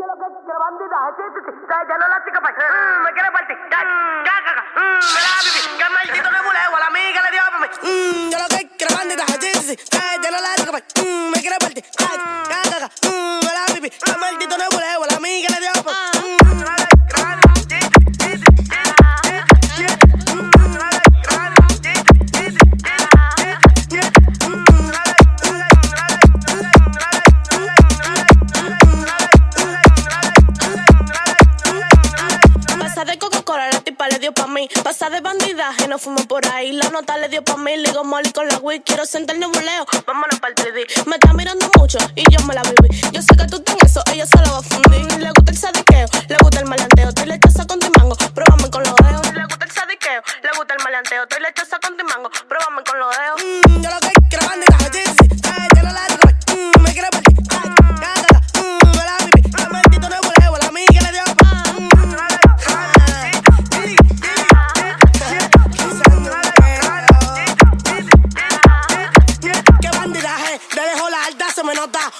Que bandida, sí, sí, sí. Ya no la chica pa. Mm, me quiere partir. Ya, ya, caga. Mm, me la pipi. Que maldito nebuleo, a la amiga le dio. Mm, yo lo que la me partir. Me la. Que dio pa' mí. Pasa de bandidaje, nos fuimos por ahí. La nota le dio pa' mí. Le digo Molly con la Wii. Quiero sentar el nebuleo. Vámonos para el 3D. Me está mirando mucho y yo me la viví. Yo sé que tú ten eso, ella se la va a fundir. Le gusta el sadiqueo, le gusta el maleanteo. Estoy lechosa con tu mango, pruébame con los dedos. Le gusta el sadiqueo, le gusta el maleanteo. Estoy lechosa con tu mango, pruébame con los dedos.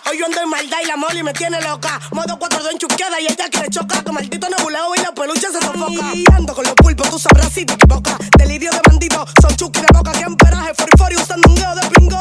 Hoy yo ando en maldad y la moli me tiene loca. Modo 4 de enchuqueada y ella quiere chocar. Con maldito nebuleo y la peluche se sofoca. Y ando con los pulpos, tú sabrás si te equivocas. Delirio de bandido, son chuki de boca. Que emperaje, fori usando un dedo de pingota.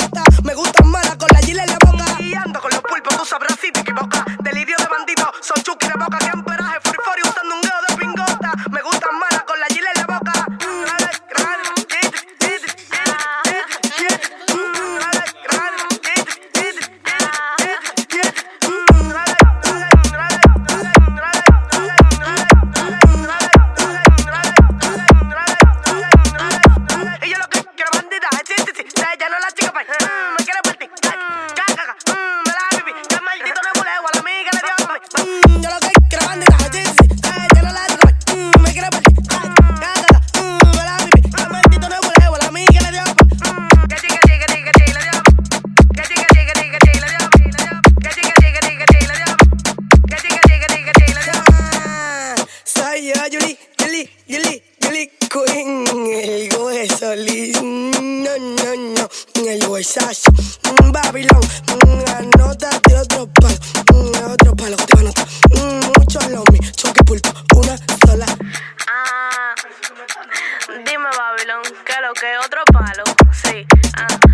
Yeli, Yeli Queen, el goe solís, no, no, no, el huesazo, mm, Babilón, mm, anótate otro palo, mm, otro palo que te va a notar, mucho lomi, choque pulpo, una sola. Ah, dime Babilón, que lo que otro palo, sí, ah.